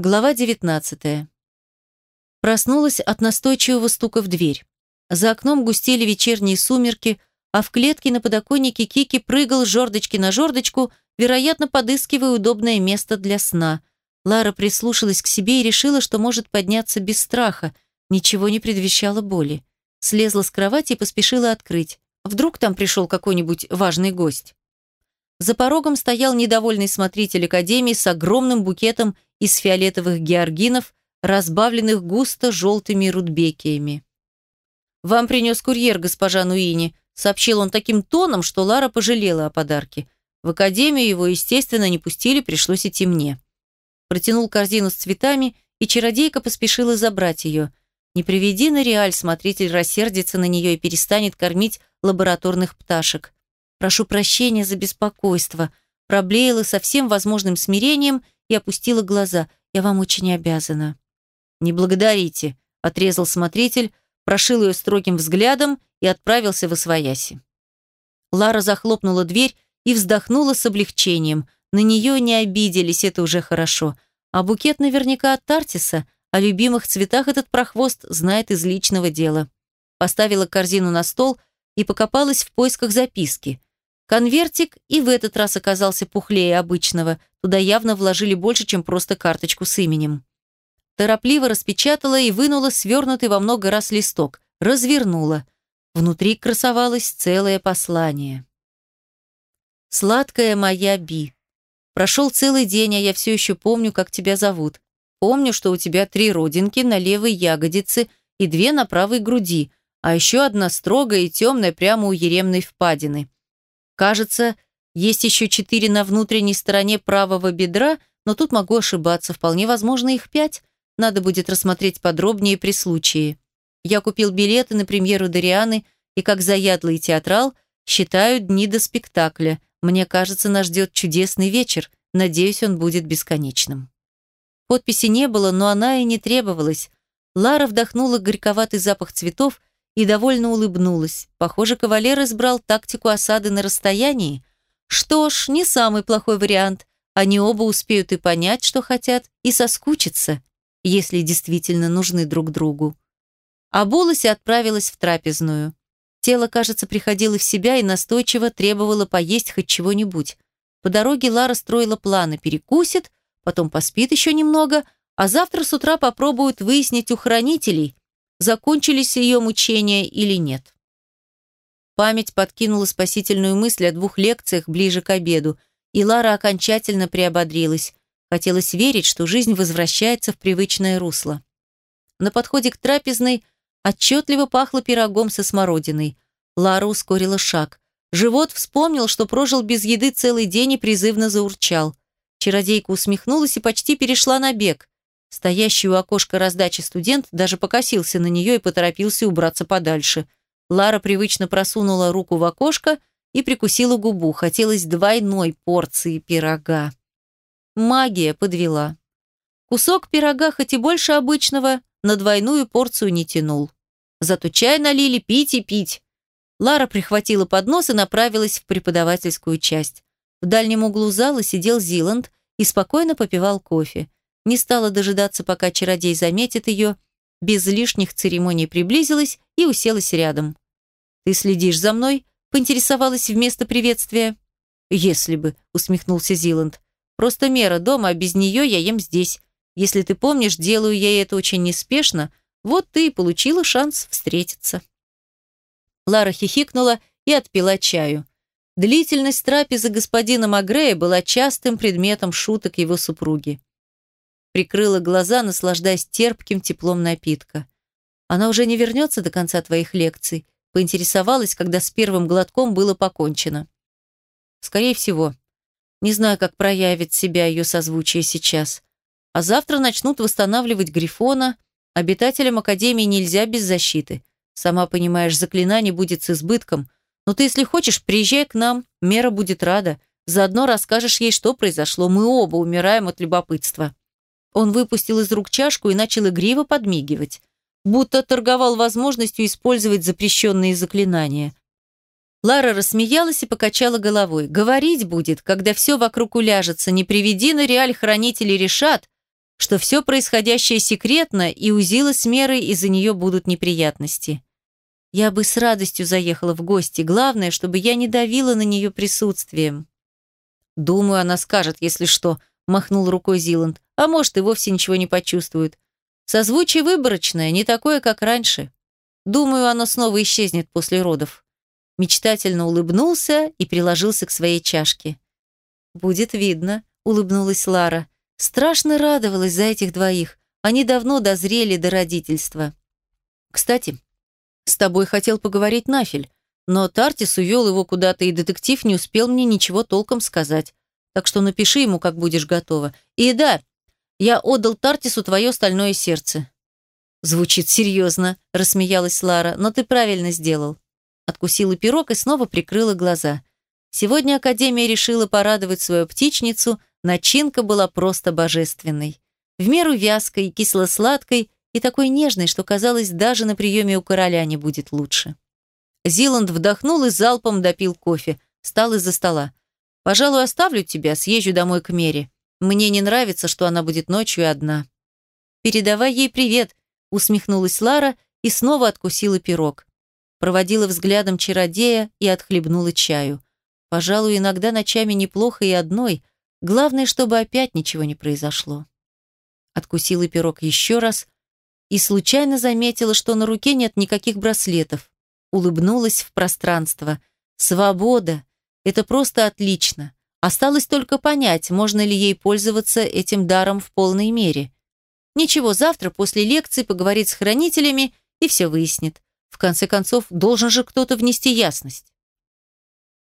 Глава 19. Проснулась от настойчивого стука в дверь. За окном густели вечерние сумерки, а в клетке на подоконнике Кики прыгал с жердочки на жердочку, вероятно, подыскивая удобное место для сна. Лара прислушалась к себе и решила, что может подняться без страха, ничего не предвещало боли. Слезла с кровати и поспешила открыть. Вдруг там пришел какой-нибудь важный гость. За порогом стоял недовольный смотритель академии с огромным букетом из фиолетовых георгинов, разбавленных густо желтыми рудбекиями. «Вам принес курьер, госпожа Нуини», сообщил он таким тоном, что Лара пожалела о подарке. В академию его, естественно, не пустили, пришлось идти мне. Протянул корзину с цветами, и чародейка поспешила забрать ее. Не приведи на реаль, смотритель рассердится на нее и перестанет кормить лабораторных пташек. Прошу прощения за беспокойство. Проблеяла со всем возможным смирением и опустила глаза. Я вам очень обязана. Не благодарите, отрезал смотритель, прошил ее строгим взглядом и отправился в освояси. Лара захлопнула дверь и вздохнула с облегчением. На нее не обиделись, это уже хорошо. А букет наверняка от Тартиса, о любимых цветах этот прохвост знает из личного дела. Поставила корзину на стол и покопалась в поисках записки. Конвертик и в этот раз оказался пухлее обычного. Туда явно вложили больше, чем просто карточку с именем. Торопливо распечатала и вынула свернутый во много раз листок. Развернула. Внутри красовалось целое послание. «Сладкая моя Би, прошел целый день, а я все еще помню, как тебя зовут. Помню, что у тебя три родинки на левой ягодице и две на правой груди, а еще одна строгая и темная прямо у еремной впадины. Кажется, есть еще четыре на внутренней стороне правого бедра, но тут могу ошибаться, вполне возможно их пять. Надо будет рассмотреть подробнее при случае. Я купил билеты на премьеру Дарианы и, как заядлый театрал, считаю дни до спектакля. Мне кажется, нас ждет чудесный вечер. Надеюсь, он будет бесконечным. Подписи не было, но она и не требовалась. Лара вдохнула горьковатый запах цветов и довольно улыбнулась. Похоже, кавалер избрал тактику осады на расстоянии. Что ж, не самый плохой вариант. Они оба успеют и понять, что хотят, и соскучиться, если действительно нужны друг другу. А Булоси отправилась в трапезную. Тело, кажется, приходило в себя и настойчиво требовало поесть хоть чего-нибудь. По дороге Лара строила планы, перекусит, потом поспит еще немного, а завтра с утра попробует выяснить у хранителей, закончились ее мучения или нет. Память подкинула спасительную мысль о двух лекциях ближе к обеду, и Лара окончательно приободрилась. Хотелось верить, что жизнь возвращается в привычное русло. На подходе к трапезной отчетливо пахло пирогом со смородиной. Лара ускорила шаг. Живот вспомнил, что прожил без еды целый день и призывно заурчал. Чародейка усмехнулась и почти перешла на бег. Стоящий у окошка раздачи студент даже покосился на нее и поторопился убраться подальше. Лара привычно просунула руку в окошко и прикусила губу. Хотелось двойной порции пирога. Магия подвела. Кусок пирога, хоть и больше обычного, на двойную порцию не тянул. Зато чай налили пить и пить. Лара прихватила поднос и направилась в преподавательскую часть. В дальнем углу зала сидел Зиланд и спокойно попивал кофе не стала дожидаться, пока чародей заметит ее, без лишних церемоний приблизилась и уселась рядом. «Ты следишь за мной?» – поинтересовалась вместо приветствия. «Если бы», – усмехнулся Зиланд. «Просто мера дома, а без нее я ем здесь. Если ты помнишь, делаю я это очень неспешно, вот ты и получила шанс встретиться». Лара хихикнула и отпила чаю. Длительность трапезы господина Магрея была частым предметом шуток его супруги прикрыла глаза, наслаждаясь терпким теплом напитка. «Она уже не вернется до конца твоих лекций?» поинтересовалась, когда с первым глотком было покончено. «Скорее всего. Не знаю, как проявит себя ее созвучие сейчас. А завтра начнут восстанавливать Грифона. Обитателям Академии нельзя без защиты. Сама понимаешь, заклинаний будет с избытком. Но ты, если хочешь, приезжай к нам, Мера будет рада. Заодно расскажешь ей, что произошло. Мы оба умираем от любопытства». Он выпустил из рук чашку и начал игриво подмигивать, будто торговал возможностью использовать запрещенные заклинания. Лара рассмеялась и покачала головой. «Говорить будет, когда все вокруг уляжется. Не приведи, но реаль хранители решат, что все происходящее секретно, и у Зилы с Мерой из-за нее будут неприятности. Я бы с радостью заехала в гости, главное, чтобы я не давила на нее присутствием. Думаю, она скажет, если что, махнул рукой Зиланд, а может и вовсе ничего не почувствует. Созвучие выборочное, не такое, как раньше. Думаю, оно снова исчезнет после родов. Мечтательно улыбнулся и приложился к своей чашке. «Будет видно», — улыбнулась Лара. Страшно радовалась за этих двоих. Они давно дозрели до родительства. «Кстати, с тобой хотел поговорить Нафель, но Тартис увел его куда-то, и детектив не успел мне ничего толком сказать. Так что напиши ему, как будешь готова. И да, я отдал Тартису твое стальное сердце». «Звучит серьезно», — рассмеялась Лара, «но ты правильно сделал». Откусила пирог и снова прикрыла глаза. Сегодня Академия решила порадовать свою птичницу, начинка была просто божественной. В меру вязкой, кисло-сладкой и такой нежной, что казалось, даже на приеме у короля не будет лучше. Зиланд вдохнул и залпом допил кофе, встал из-за стола. «Пожалуй, оставлю тебя, съезжу домой к Мере. Мне не нравится, что она будет ночью одна». «Передавай ей привет», — усмехнулась Лара и снова откусила пирог проводила взглядом чародея и отхлебнула чаю. Пожалуй, иногда ночами неплохо и одной, главное, чтобы опять ничего не произошло. Откусила пирог еще раз и случайно заметила, что на руке нет никаких браслетов. Улыбнулась в пространство. Свобода! Это просто отлично. Осталось только понять, можно ли ей пользоваться этим даром в полной мере. Ничего, завтра после лекции поговорит с хранителями и все выяснит. В конце концов, должен же кто-то внести ясность.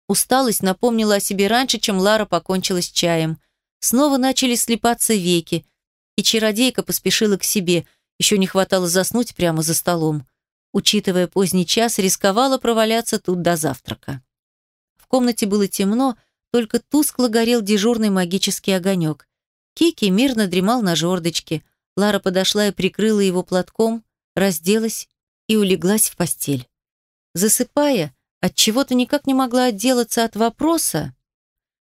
Усталость напомнила о себе раньше, чем Лара покончила с чаем. Снова начали слепаться веки, и чародейка поспешила к себе. Еще не хватало заснуть прямо за столом. Учитывая поздний час, рисковала проваляться тут до завтрака. Комнате было темно, только тускло горел дежурный магический огонек. Кики мирно дремал на жердочке. Лара подошла и прикрыла его платком, разделась и улеглась в постель. Засыпая, от чего то никак не могла отделаться от вопроса,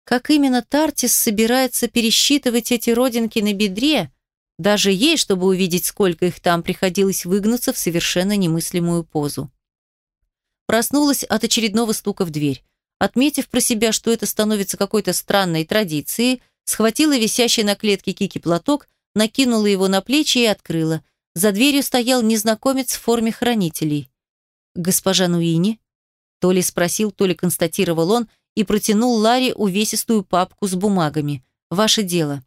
как именно Тартис собирается пересчитывать эти родинки на бедре, даже ей, чтобы увидеть, сколько их там, приходилось выгнуться в совершенно немыслимую позу. Проснулась от очередного стука в дверь. Отметив про себя, что это становится какой-то странной традицией, схватила висящий на клетке Кики платок, накинула его на плечи и открыла – за дверью стоял незнакомец в форме хранителей. «Госпожа Нуини?» То ли спросил, то ли констатировал он и протянул Ларе увесистую папку с бумагами. «Ваше дело.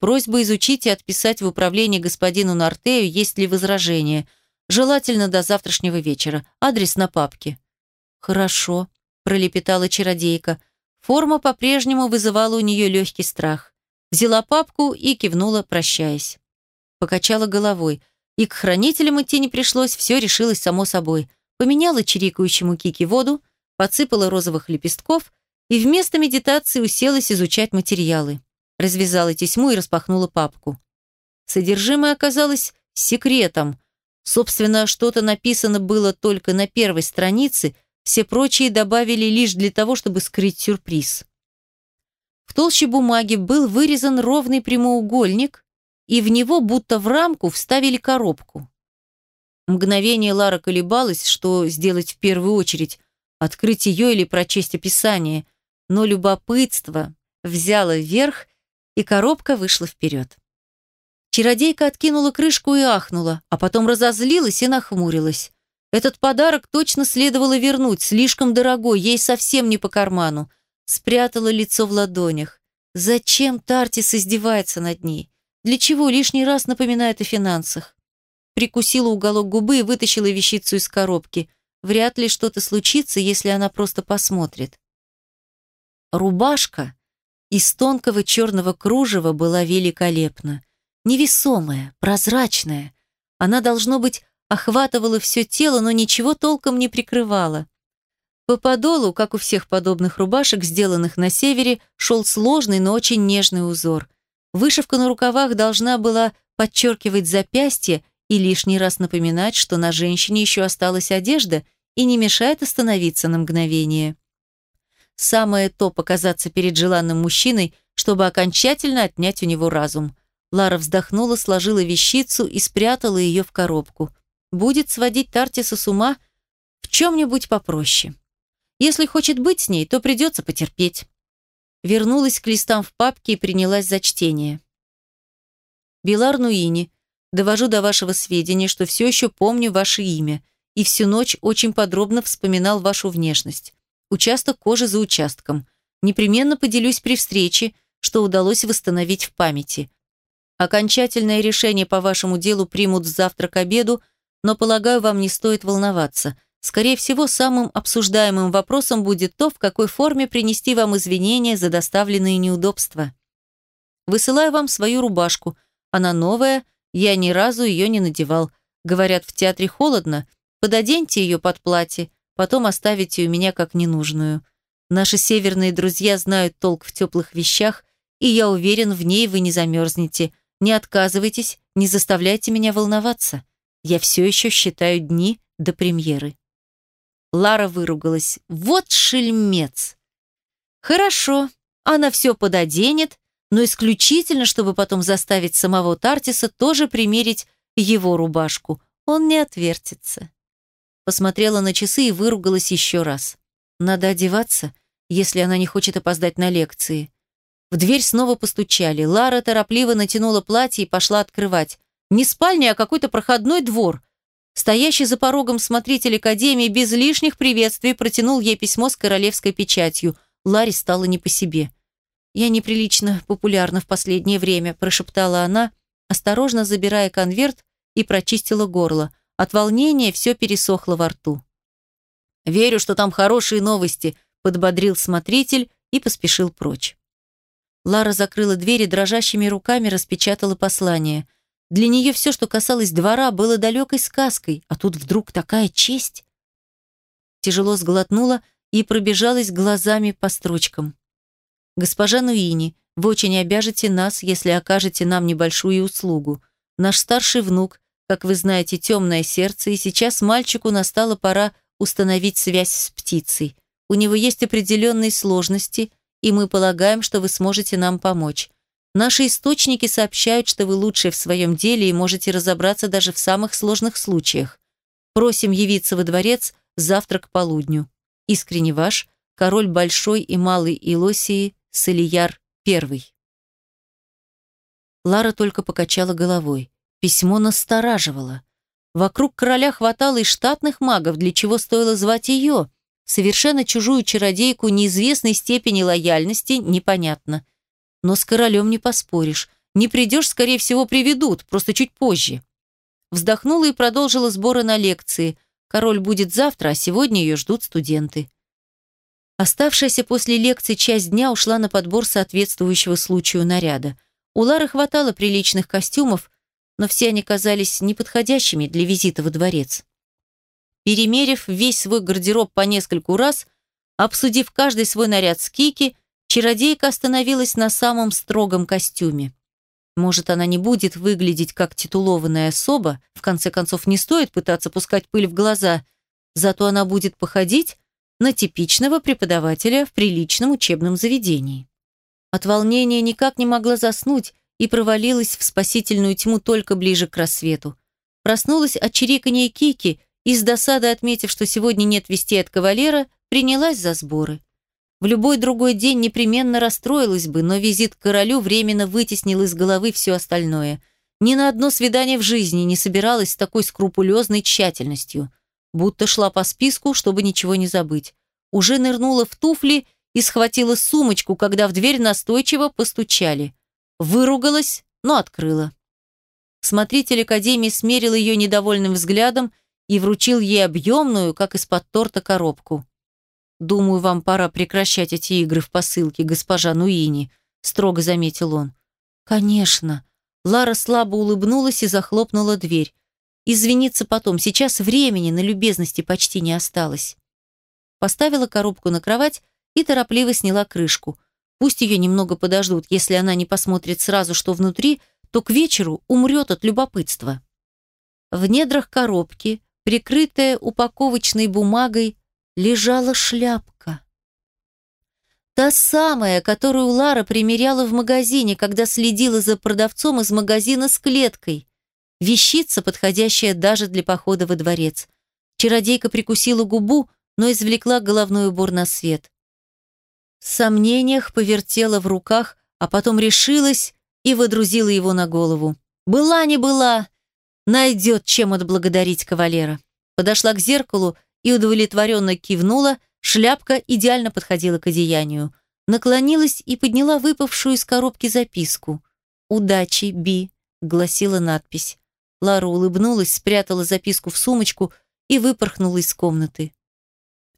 Просьба изучить и отписать в управление господину Нартею, есть ли возражения. Желательно до завтрашнего вечера. Адрес на папке». «Хорошо», – пролепетала чародейка. Форма по-прежнему вызывала у нее легкий страх. Взяла папку и кивнула, прощаясь. Покачала головой – и к хранителям идти не пришлось, все решилось само собой. Поменяла чирикающему Кики воду, подсыпала розовых лепестков и вместо медитации уселась изучать материалы. Развязала тесьму и распахнула папку. Содержимое оказалось секретом. Собственно, что-то написано было только на первой странице, все прочие добавили лишь для того, чтобы скрыть сюрприз. В толще бумаги был вырезан ровный прямоугольник, и в него будто в рамку вставили коробку. Мгновение Лара колебалась, что сделать в первую очередь, открыть ее или прочесть описание, но любопытство взяло вверх, и коробка вышла вперед. Чародейка откинула крышку и ахнула, а потом разозлилась и нахмурилась. Этот подарок точно следовало вернуть, слишком дорогой, ей совсем не по карману. Спрятала лицо в ладонях. Зачем Тартис издевается над ней? Для чего лишний раз напоминает о финансах? Прикусила уголок губы и вытащила вещицу из коробки. Вряд ли что-то случится, если она просто посмотрит. Рубашка из тонкого черного кружева была великолепна. Невесомая, прозрачная. Она, должно быть, охватывала все тело, но ничего толком не прикрывала. По подолу, как у всех подобных рубашек, сделанных на севере, шел сложный, но очень нежный узор. Вышивка на рукавах должна была подчеркивать запястье и лишний раз напоминать, что на женщине еще осталась одежда и не мешает остановиться на мгновение. Самое то показаться перед желанным мужчиной, чтобы окончательно отнять у него разум. Лара вздохнула, сложила вещицу и спрятала ее в коробку. Будет сводить Тартиса с ума в чем-нибудь попроще. Если хочет быть с ней, то придется потерпеть. Вернулась к листам в папке и принялась за чтение. Билар Нуини, довожу до вашего сведения, что все еще помню ваше имя и всю ночь очень подробно вспоминал вашу внешность. Участок кожи за участком. Непременно поделюсь при встрече, что удалось восстановить в памяти. Окончательное решение по вашему делу примут завтра к обеду, но, полагаю, вам не стоит волноваться. Скорее всего, самым обсуждаемым вопросом будет то, в какой форме принести вам извинения за доставленные неудобства. Высылаю вам свою рубашку. Она новая, я ни разу ее не надевал. Говорят, в театре холодно. Пододеньте ее под платье, потом оставите у меня как ненужную. Наши северные друзья знают толк в теплых вещах, и я уверен, в ней вы не замерзнете. Не отказывайтесь, не заставляйте меня волноваться. Я все еще считаю дни до премьеры. Лара выругалась. Вот шельмец. Хорошо, она все пододенет, но исключительно, чтобы потом заставить самого Тартиса тоже примерить его рубашку. Он не отвертится. Посмотрела на часы и выругалась еще раз. Надо одеваться, если она не хочет опоздать на лекции. В дверь снова постучали. Лара торопливо натянула платье и пошла открывать. Не спальня, а какой-то проходной двор. Стоящий за порогом смотритель академии без лишних приветствий протянул ей письмо с королевской печатью. Ларе стало не по себе. «Я неприлично популярна в последнее время», – прошептала она, осторожно забирая конверт и прочистила горло. От волнения все пересохло во рту. «Верю, что там хорошие новости», – подбодрил смотритель и поспешил прочь. Лара закрыла дверь и дрожащими руками распечатала послание – для нее все, что касалось двора, было далекой сказкой, а тут вдруг такая честь. Тяжело сглотнула и пробежалась глазами по строчкам. «Госпожа Нуини, вы очень обяжете нас, если окажете нам небольшую услугу. Наш старший внук, как вы знаете, темное сердце, и сейчас мальчику настала пора установить связь с птицей. У него есть определенные сложности, и мы полагаем, что вы сможете нам помочь. Наши источники сообщают, что вы лучшие в своем деле и можете разобраться даже в самых сложных случаях. Просим явиться во дворец завтра к полудню. Искренне ваш, король Большой и Малой Илосии, Салияр I. Лара только покачала головой. Письмо настораживало. Вокруг короля хватало и штатных магов, для чего стоило звать ее. Совершенно чужую чародейку неизвестной степени лояльности непонятно. Но с королем не поспоришь. Не придешь, скорее всего, приведут, просто чуть позже. Вздохнула и продолжила сборы на лекции. Король будет завтра, а сегодня ее ждут студенты. Оставшаяся после лекции часть дня ушла на подбор соответствующего случаю наряда. У Лары хватало приличных костюмов, но все они казались неподходящими для визита во дворец. Перемерив весь свой гардероб по нескольку раз, обсудив каждый свой наряд с Кики, Чародейка остановилась на самом строгом костюме. Может, она не будет выглядеть как титулованная особа, в конце концов, не стоит пытаться пускать пыль в глаза, зато она будет походить на типичного преподавателя в приличном учебном заведении. От волнения никак не могла заснуть и провалилась в спасительную тьму только ближе к рассвету. Проснулась от чириканья Кики и с досадой отметив, что сегодня нет вести от кавалера, принялась за сборы. В любой другой день непременно расстроилась бы, но визит к королю временно вытеснил из головы все остальное. Ни на одно свидание в жизни не собиралась с такой скрупулезной тщательностью. Будто шла по списку, чтобы ничего не забыть. Уже нырнула в туфли и схватила сумочку, когда в дверь настойчиво постучали. Выругалась, но открыла. Смотритель академии смерил ее недовольным взглядом и вручил ей объемную, как из-под торта, коробку. «Думаю, вам пора прекращать эти игры в посылке, госпожа Нуини», строго заметил он. «Конечно». Лара слабо улыбнулась и захлопнула дверь. «Извиниться потом, сейчас времени на любезности почти не осталось». Поставила коробку на кровать и торопливо сняла крышку. Пусть ее немного подождут, если она не посмотрит сразу, что внутри, то к вечеру умрет от любопытства. В недрах коробки, прикрытая упаковочной бумагой, лежала шляпка. Та самая, которую Лара примеряла в магазине, когда следила за продавцом из магазина с клеткой. Вещица, подходящая даже для похода во дворец. Чародейка прикусила губу, но извлекла головной убор на свет. В сомнениях повертела в руках, а потом решилась и водрузила его на голову. Была не была, найдет чем отблагодарить кавалера. Подошла к зеркалу и удовлетворенно кивнула, шляпка идеально подходила к одеянию. Наклонилась и подняла выпавшую из коробки записку. «Удачи, Би», — гласила надпись. Лара улыбнулась, спрятала записку в сумочку и выпорхнула из комнаты.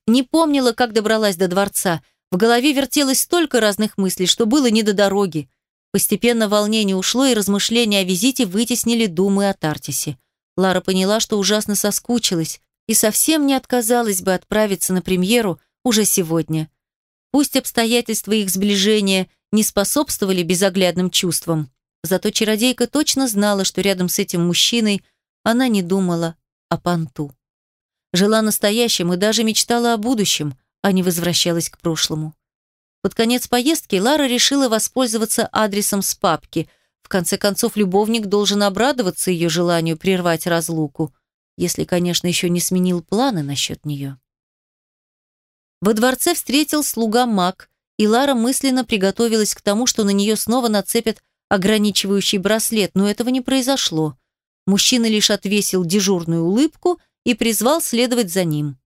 Не помнила, как добралась до дворца. В голове вертелось столько разных мыслей, что было не до дороги. Постепенно волнение ушло, и размышления о визите вытеснили думы о Тартисе. Лара поняла, что ужасно соскучилась и совсем не отказалась бы отправиться на премьеру уже сегодня. Пусть обстоятельства их сближения не способствовали безоглядным чувствам, зато чародейка точно знала, что рядом с этим мужчиной она не думала о понту. Жила настоящим и даже мечтала о будущем, а не возвращалась к прошлому. Под конец поездки Лара решила воспользоваться адресом с папки. В конце концов, любовник должен обрадоваться ее желанию прервать разлуку, если, конечно, еще не сменил планы насчет нее. Во дворце встретил слуга маг, и Лара мысленно приготовилась к тому, что на нее снова нацепят ограничивающий браслет, но этого не произошло. Мужчина лишь отвесил дежурную улыбку и призвал следовать за ним.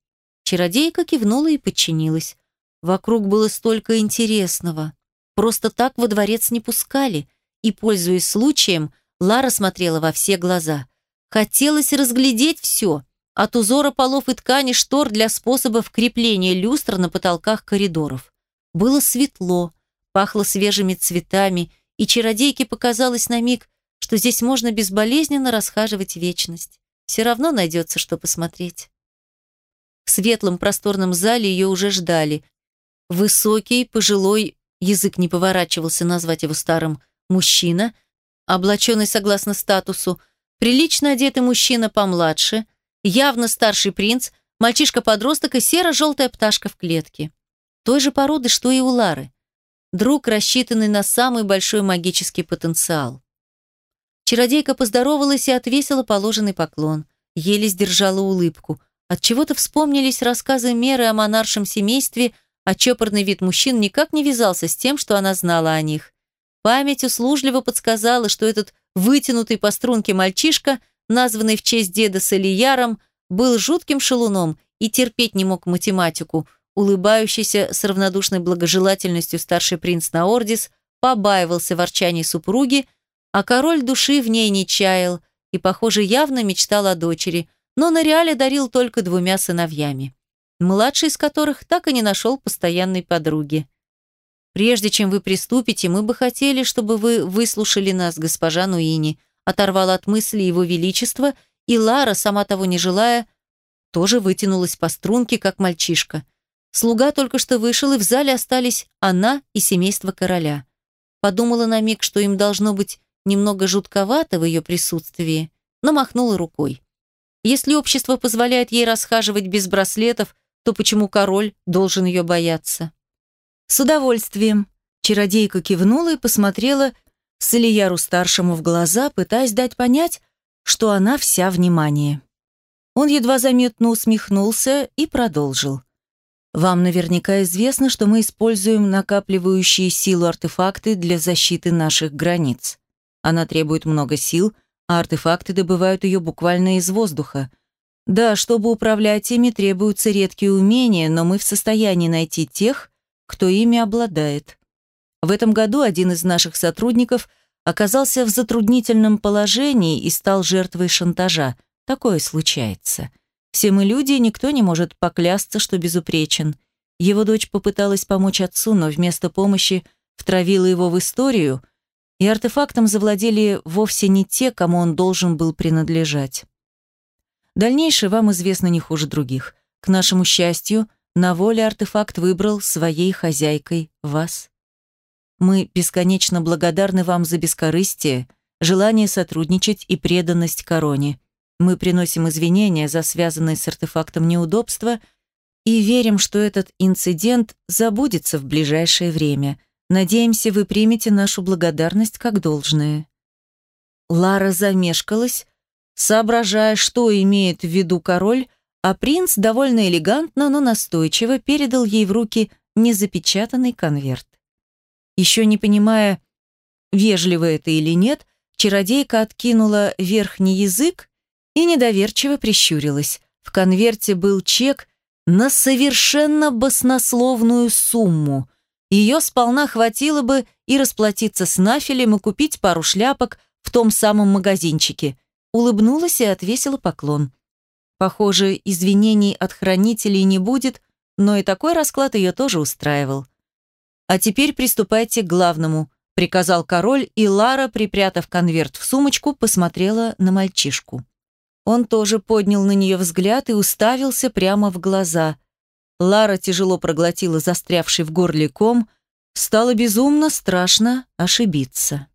Чародейка кивнула и подчинилась. Вокруг было столько интересного. Просто так во дворец не пускали, и, пользуясь случаем, Лара смотрела во все глаза. Хотелось разглядеть все, от узора полов и ткани штор для способов крепления люстр на потолках коридоров. Было светло, пахло свежими цветами, и чародейке показалось на миг, что здесь можно безболезненно расхаживать вечность. Все равно найдется, что посмотреть. В светлом просторном зале ее уже ждали. Высокий, пожилой, язык не поворачивался назвать его старым, мужчина, облаченный согласно статусу, прилично одетый мужчина помладше, явно старший принц, мальчишка-подросток и серо-желтая пташка в клетке. Той же породы, что и у Лары. Друг, рассчитанный на самый большой магический потенциал. Чародейка поздоровалась и отвесила положенный поклон. Еле сдержала улыбку. От чего то вспомнились рассказы Меры о монаршем семействе, а чопорный вид мужчин никак не вязался с тем, что она знала о них. Память услужливо подсказала, что этот вытянутый по струнке мальчишка, названный в честь деда Салияром, был жутким шалуном и терпеть не мог математику. Улыбающийся с равнодушной благожелательностью старший принц Наордис побаивался ворчаний супруги, а король души в ней не чаял и, похоже, явно мечтал о дочери, но на реале дарил только двумя сыновьями младший из которых так и не нашел постоянной подруги. «Прежде чем вы приступите, мы бы хотели, чтобы вы выслушали нас, госпожа Нуини», оторвал от мысли его величество, и Лара, сама того не желая, тоже вытянулась по струнке, как мальчишка. Слуга только что вышел, и в зале остались она и семейство короля. Подумала на миг, что им должно быть немного жутковато в ее присутствии, но махнула рукой. Если общество позволяет ей расхаживать без браслетов, то почему король должен ее бояться? С удовольствием. Чародейка кивнула и посмотрела Салияру-старшему в глаза, пытаясь дать понять, что она вся внимание. Он едва заметно усмехнулся и продолжил. «Вам наверняка известно, что мы используем накапливающие силу артефакты для защиты наших границ. Она требует много сил, а артефакты добывают ее буквально из воздуха – да, чтобы управлять ими, требуются редкие умения, но мы в состоянии найти тех, кто ими обладает. В этом году один из наших сотрудников оказался в затруднительном положении и стал жертвой шантажа. Такое случается. Все мы люди, никто не может поклясться, что безупречен. Его дочь попыталась помочь отцу, но вместо помощи втравила его в историю, и артефактом завладели вовсе не те, кому он должен был принадлежать. Дальнейшее вам известно не хуже других. К нашему счастью, на воле артефакт выбрал своей хозяйкой вас. Мы бесконечно благодарны вам за бескорыстие, желание сотрудничать и преданность короне. Мы приносим извинения за связанные с артефактом неудобства И верим, что этот инцидент забудется в ближайшее время. Надеемся, вы примете нашу благодарность как должное». Лара замешкалась, соображая, что имеет в виду король, а принц довольно элегантно, но настойчиво передал ей в руки незапечатанный конверт. Еще не понимая, вежливо это или нет, чародейка откинула верхний язык и недоверчиво прищурилась. В конверте был чек на совершенно баснословную сумму. Ее сполна хватило бы и расплатиться с нафелем и купить пару шляпок в том самом магазинчике. Улыбнулась и отвесила поклон. Похоже, извинений от хранителей не будет, но и такой расклад ее тоже устраивал. «А теперь приступайте к главному», — приказал король, и Лара, припрятав конверт в сумочку, посмотрела на мальчишку. Он тоже поднял на нее взгляд и уставился прямо в глаза. Лара тяжело проглотила застрявший в горле ком, стало безумно страшно ошибиться.